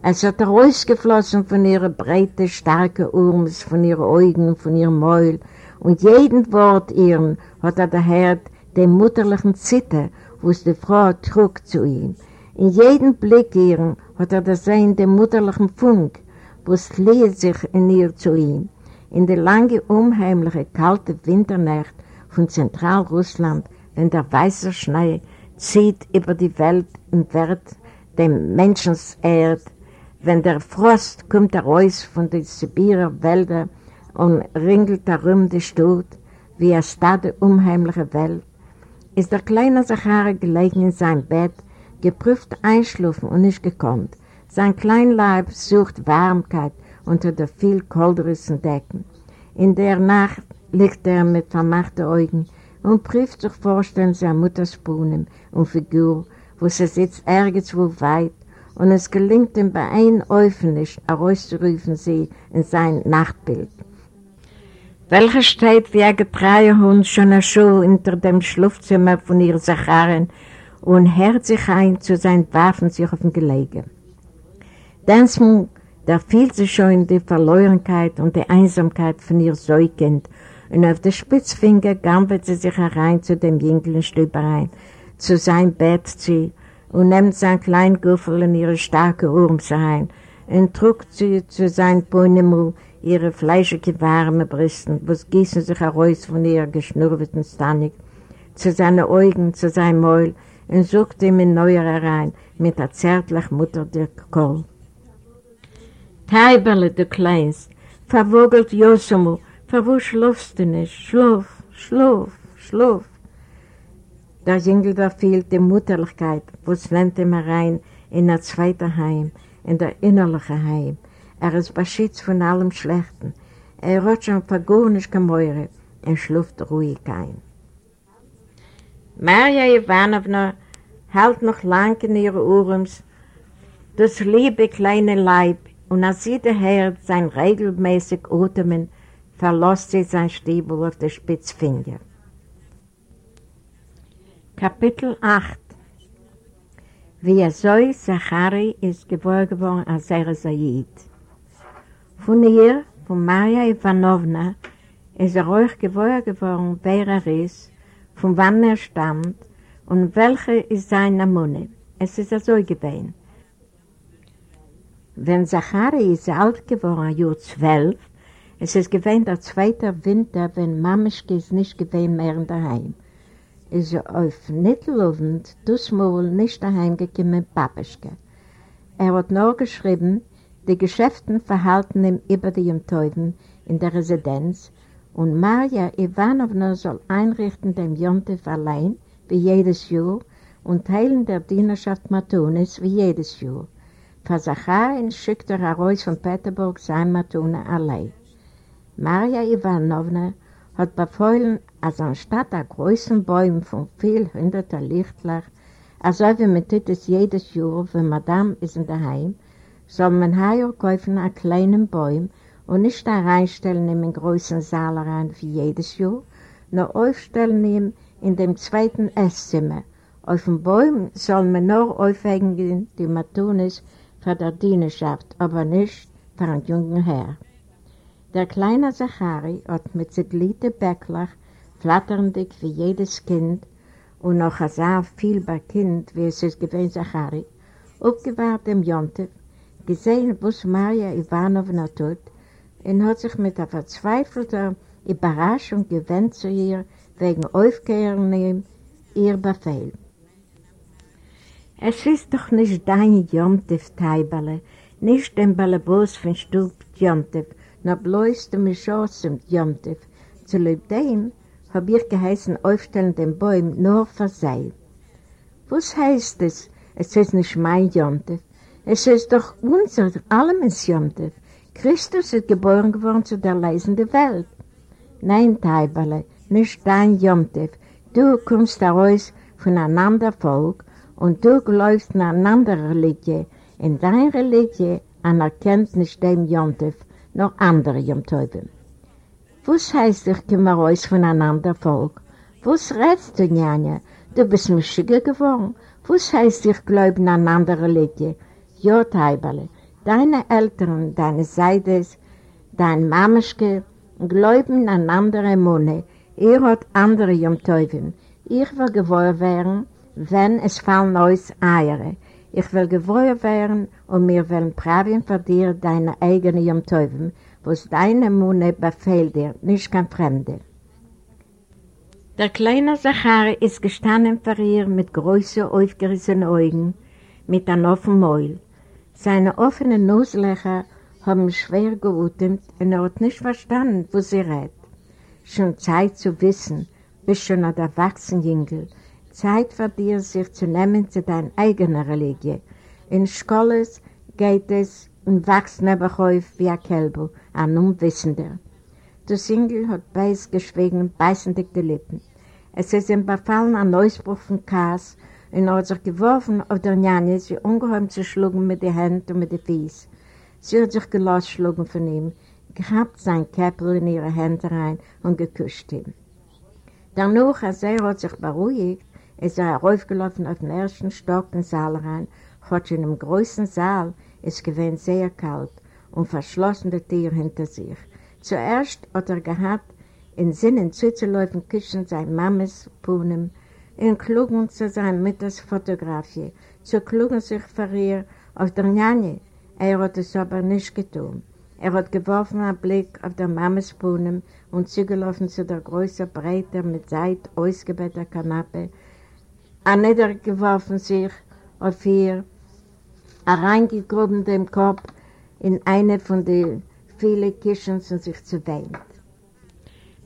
Es hat herausgeflossen von ihren breiten, starken Urms, von ihren Augen, von ihrem Mäul, und jeden Wort ihren hat er gehört, den mutterlichen Zitter, wo es die Frau trug zu ihm. In jedem Blick ihren hat er gesehen den mutterlichen Funk, wo es flieht sich in ihr zu ihm. In der lange, unheimliche, kalte Winternacht von Zentralrussland, wenn der weiße Schnee zieht über die Welt und wird dem Menschenserd, wenn der Frost kommt heraus von den Sibirer Wäldern und ringelt darum die Stadt, wie eine starre, unheimliche Welt, ist der kleine Sachare gelegen in seinem Bett, geprüft einschlafen und nicht gekonnt. Sein Kleinleib sucht Warmkeit unter der viel kolderissen Decken. In der Nacht liegt er mit vermachten Augen und prüft sich vorstellen seiner Mutters Spunen und Figur, wo sie sitzt irgendwo weit und es gelingt ihm bei einem Eufen herauszurufen sie in sein Nachtbild. Welcher steht wie ein getreier Hund schon ein Schuh hinter dem Schlafzimmer von ihr Sacharin und hört sich ein zu seinen Waffen sich auf dem Gelege. Denzmund, da fiel sie schon in die Verlorenheit und die Einsamkeit von ihr Säugend und auf der Spitzfinger gampelt sie sich herein zu dem jünglichen Stüberein, zu seinem Bett zu und nimmt sein kleinen Guffel in ihre starke Urms ein und drückt sie zu seinem Ponymu ihre fleischige warme Brüsten, was gießen sich heraus von ihrer geschnurrten Stanik, zu seinen Augen, zu seinem Maul und sucht ihm in neuer herein mit der zärtlich Mutter der Kohl. Teiberle, du Kleinst, verwogelt Josumu, verwo schlafst du nicht? Schlaf, schlaf, schlaf. Der Jüngel da fehlt die Mutterlichkeit, was lennt ihm herein in das zweite Heim, in der innerliche Heim, er ist beschützt von allem Schlechten. Er hat schon vergoren gemäure und schluft ruhig ein. Maria Ivanovna hält noch lang in ihre Urums das liebe kleine Leib und als sie der Herr sein regelmäßig Atmen verlässt sie sein Stiebel auf der Spitzfinger. Kapitel 8 Wie er soll, Zachari ist geboren geworden als er Said. Von ihr, von Maria Ivanovna, ist er euch gewohr geworden, wer er ist, von wann er stammt und welche ist seine Munde. Es ist so gewesen. Wenn Zachari ist alt geworden, Jahr zwölf, es ist gewesen der zweite Winter, wenn Mamischke ist nicht gewesen mehr daheim. ist auf Nittelowend das Mal nicht daheim gekommen, Papischke. Er hat nur geschrieben, die Geschäften verhalten ihm über die Jumteuven in der Residenz und Maria Ivanovna soll einrichten dem Jontef allein, wie jedes Jahr, und teilen der Dienerschaft Matunis wie jedes Jahr. Für Zacharin schickt er heraus von Peterburg sein Matune allein. Maria Ivanovna hat befeuillen, als anstatt der großen Bäume von viel hunderter Lichtlach, also wie man tut es jedes Jahr, wenn Madame ist in der Heim, soll man heuer kaufen einen kleinen Baum und nicht da reinstellen in den großen Saal rein wie jedes Jahr, nur aufstellen ihn in dem zweiten Esszimmer. Auf dem Baum soll man nur aufhängen die Matunis für die Dienerschaft, aber nicht für einen jungen Herr. Der kleine Zachari hat mit zergliedten Bäcklach, flatterndig wie jedes Kind und noch so viel bei Kind, wie es ist gewesen Zachari, aufgewahrt im Jontef, gesehen, was Maria Ivanovna tut, und hat sich mit einer verzweifelten Überraschung gewendet zu ihr, wegen Aufkehren ihr Befehl. Es ist doch nicht dein Jontef, Teibele, nicht den Balabos von Stub Jontef, nur bloß dem Mischossem Jontef. Zu lieb dem hab ich geheißen, aufstellen den Bäum nur für sei. Was heißt es? Es ist nicht mein Jontef. Es ist doch unser, allemes Jontef. Christus ist geboren geworden zu der leisenden Welt. Nein, Teibele, nicht dein Jontef. Du kommst heraus von einem anderen Volk und du läufst in eine andere Religie. In deiner Religie anerkennt nicht dem Jontef, noch andere Jomtäuben. Was heißt, ich komme raus von einem anderen Volk? Was redest du, Njanja? Du bist Mischiger geworden. Was heißt, ich glaube in eine andere Religie? Ja, Teiberle, deine Eltern, deine Seides, dein Mameschke glauben an andere Munde. Ihr habt andere Jomtäuben. Ich will gewohr werden, wenn es fallen aus Eier. Ich will gewohr werden und wir wollen pravien für dir deine eigene Jomtäuben, was deine Munde befehlt dir, nicht kein Fremde. Der kleine Zachari ist gestanden vor ihr mit großen, aufgerissenen Augen, mit einem offenen Mäul. Seine offenen Nuslöcher haben schwer gerutet und er hat nicht verstanden, wo sie redet. Schon Zeit zu wissen, bist schon ein Erwachsenjüngel, Zeit für dir, sich zu nehmen zu deiner eigenen Religion. In Scholes geht es und wächst nebenhäuf wie ein Kälber, ein Unwissender. Der Singel hat beiß geschwiegen, beißendig die Lippen. Es ist ihm befallen ein Ausbruch von Chaos und hat sich geworfen auf der Njanje, sie ungeheim zu schlugen mit den Händen und mit den Fies. Sie hat sich gelassen schlugen von ihm, gehabt sein Käppel in ihre Hände rein und geküsst ihn. Danach, als er hat sich beruhigt, er heraufgelaufen auf den ersten Stock im Saal rein, hat in dem großen Saal es gewesen sehr kalt und verschlossen die Tür hinter sich. Zuerst hat er gehabt, in Sinnen zuzulaufen, küssen sein Mammes Puhnen, in klugen zu sein Mittagsfotografie, zu klugen sich für ihr auf der Njani. Er hat es aber nicht getan. Er hat geworfen einen Blick auf der Mammes Puhnen und zugelaufen zu der größeren Breite mit Seid ausgebetteter Kanappe, niedergeworfen sich auf ihr, reingegruben dem Kopf in eine von den vielen Kischen und sich zu weint.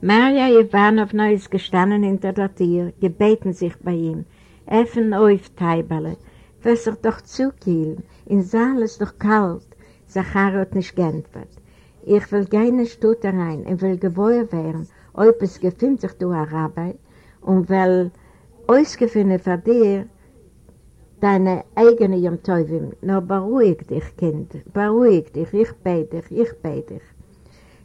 Maria Ivanovna ist gestanden hinter der Tür, gebeten sich bei ihm. Öffnen auf, Teiberle, wässer doch zukielen, in Saal ist doch kalt. Zachar hat nicht geantwortet. Ich will keine Stute rein, ich will gewohr werden, ob es gefühlt sich du, Rabbi, und weil ausgefunden für dir deine eigene Tovim. Nur beruhig dich, Kind, beruhig dich, ich bete dich, ich bete dich.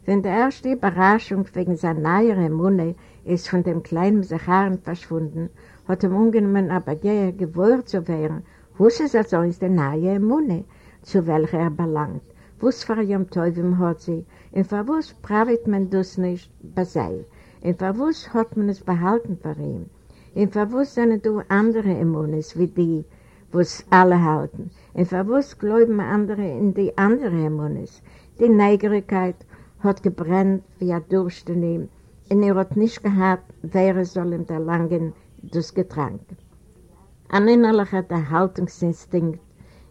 Wenn die erste Überraschung wegen seiner neuen Munde ist von dem kleinen Sacharen verschwunden, hat ihm ungenommen aber gehe gewohrt zu werden, wusste es also ist die neue Munde, zu welcher er belangt. Was für Yom Tovim hat sie, und für was pravit man das nicht bei sei, und für was hat man es behalten für ihn. In Verwusst sind du andere Immunes wie die, was alle halten. In Verwusst glauben andere in die andere Immunes. Die Neugierigkeit hat gebrennt wie ein Durst in ihm. Und er hat nicht gehabt, wer soll ihm erlangen das Getränk. Ein innerlicher Erhaltungsinstinkt,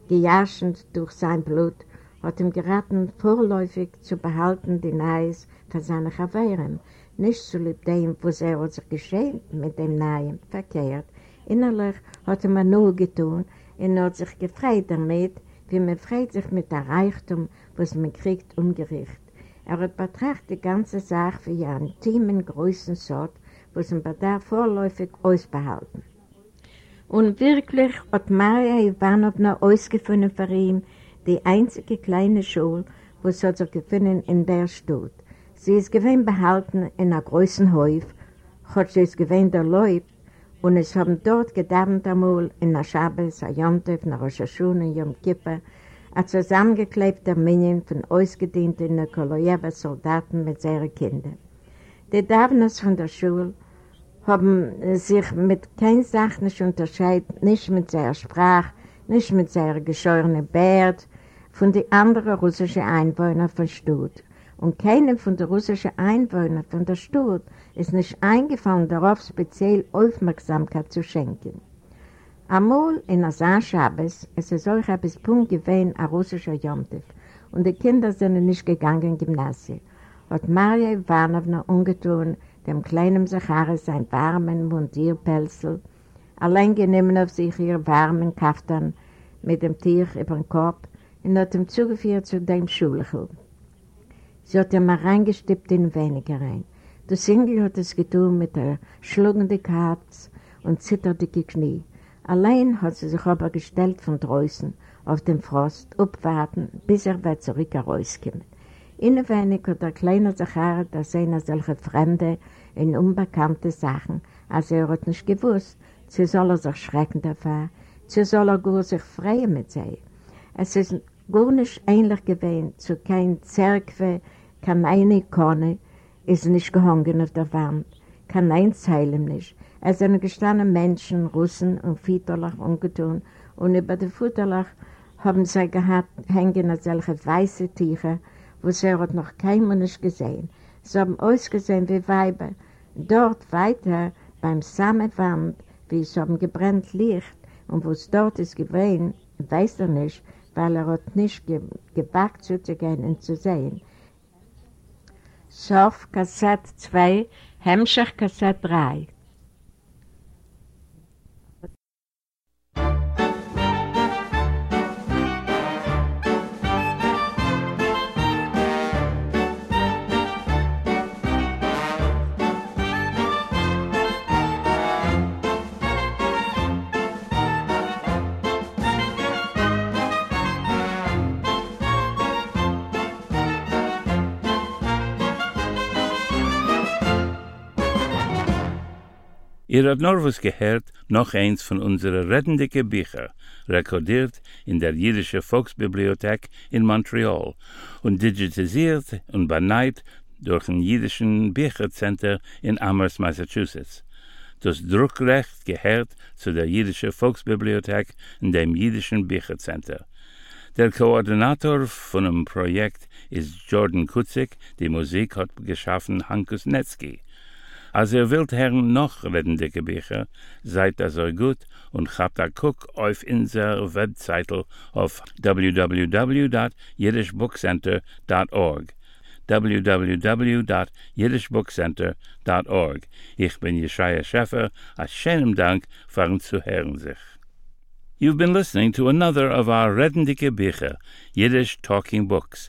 gejaschend durch sein Blut, hat ihm geraten, vorläufig zu behalten die Neis für seine Chaveren, nicht zu lieb dem, was er hat sich geschehen mit dem Neuen verkehrt. Innerlich hat er mir nur getan und hat sich gefreut damit, wie man freut sich mit der Reichtum, was man kriegt, umgerichtet. Er hat betrachtet die ganze Sache für einen intimen, größten Sort, was man bedarf vorläufig ausbehalten. Und wirklich hat Maria Ivanovna ausgefunden für ihn, die einzige kleine Schule, wo sie sich gefunden in der Stadt. Sie ist gewinn behalten in einer großen Häuf, hat sie es gewinn der und es haben dort gedammt einmal in der Schabes, der Jontef, der Rosh Hashun und Yom ein zusammengeklebter Minion von ausgedienten Nikolajewa-Soldaten mit seinen Kindern. Die Davners von der Schule haben sich mit keiner Sache nicht unterscheidet, nicht mit seiner Sprache, nicht mit seiner geschorenen Bärd, von den anderen russischen Einwohnern von Stutt. Und keinem von den russischen Einwohnern von der Stadt ist nicht eingefallen, darauf speziell Aufmerksamkeit zu schenken. Einmal in Asan Schabes, es ist euch ein Punkt gewesen, ein russischer Jomtev, und die Kinder sind nicht gegangen in Gymnasium, hat Maria Ivanovna ungetun, dem kleinen Zacharis sein warmen Mundierpelzel, allein genommen auf sich ihr warmen Kaftan mit dem Tier über den Kopf und hat ihm zugeführt zu dem Schulchel. Sie hat ihm reingestippt in weniger rein. Der Single hat es getan mit der schlugenden Katz und zitterdicke Knie. Allein hat sie sich aber gestellt von draußen auf dem Frost, abwarten, bis er wieder zurück herauskommt. Innenwenig hat der kleine Zachar, dass einer solche fremde und unbekannte Sachen, als er hat nicht gewusst, sie soll er sich schrecken davon, sie soll er gar sich freuen mit sie. Es ist gar nicht ähnlich gewesen zu kein Zerkwe, kein eine Ikone, ist nicht gehangen auf der Wand, kein ein Zeilen nicht. Es sind gestanden Menschen, Russen und Vieterlach umgetun und über die Futterlach haben sie gehabt, hängen solche weiße Tücher, wo sie hat noch keiner nicht gesehen. Sie haben ausgesehen wie Weiber. Dort weiter beim Samenwand, wie es haben gebrennt Licht und wo es dort ist gewesen, weiß er nicht, weil er hat nicht ge zu gehen und zu sehen. Sof Kassett 2, Hemmschach Kassett 3 Ihr habt was gehört, noch eins von unseren rettenden Büchern, rekordiert in der Jüdische Volksbibliothek in Montreal und digitalisiert und beneit durch ein Jüdischen Büchercenter in Amherst, Massachusetts. Das Druckrecht gehört zu der Jüdische Volksbibliothek in dem Jüdischen Büchercenter. Der Koordinator von dem Projekt ist Jordan Kutzik, die Musik hat geschaffen Hankus Netzki. Als ihr wilt hern noch redende Gebücher, seid da so gut und habt da guck auf inser Webseite auf www.jiddishbookcenter.org www.jiddishbookcenter.org Ich bin Jeschaya Scheffer, a schönem Dank fahren zu hören sich. You've been listening to another of our Redendike Bücher, Yiddish Talking Books,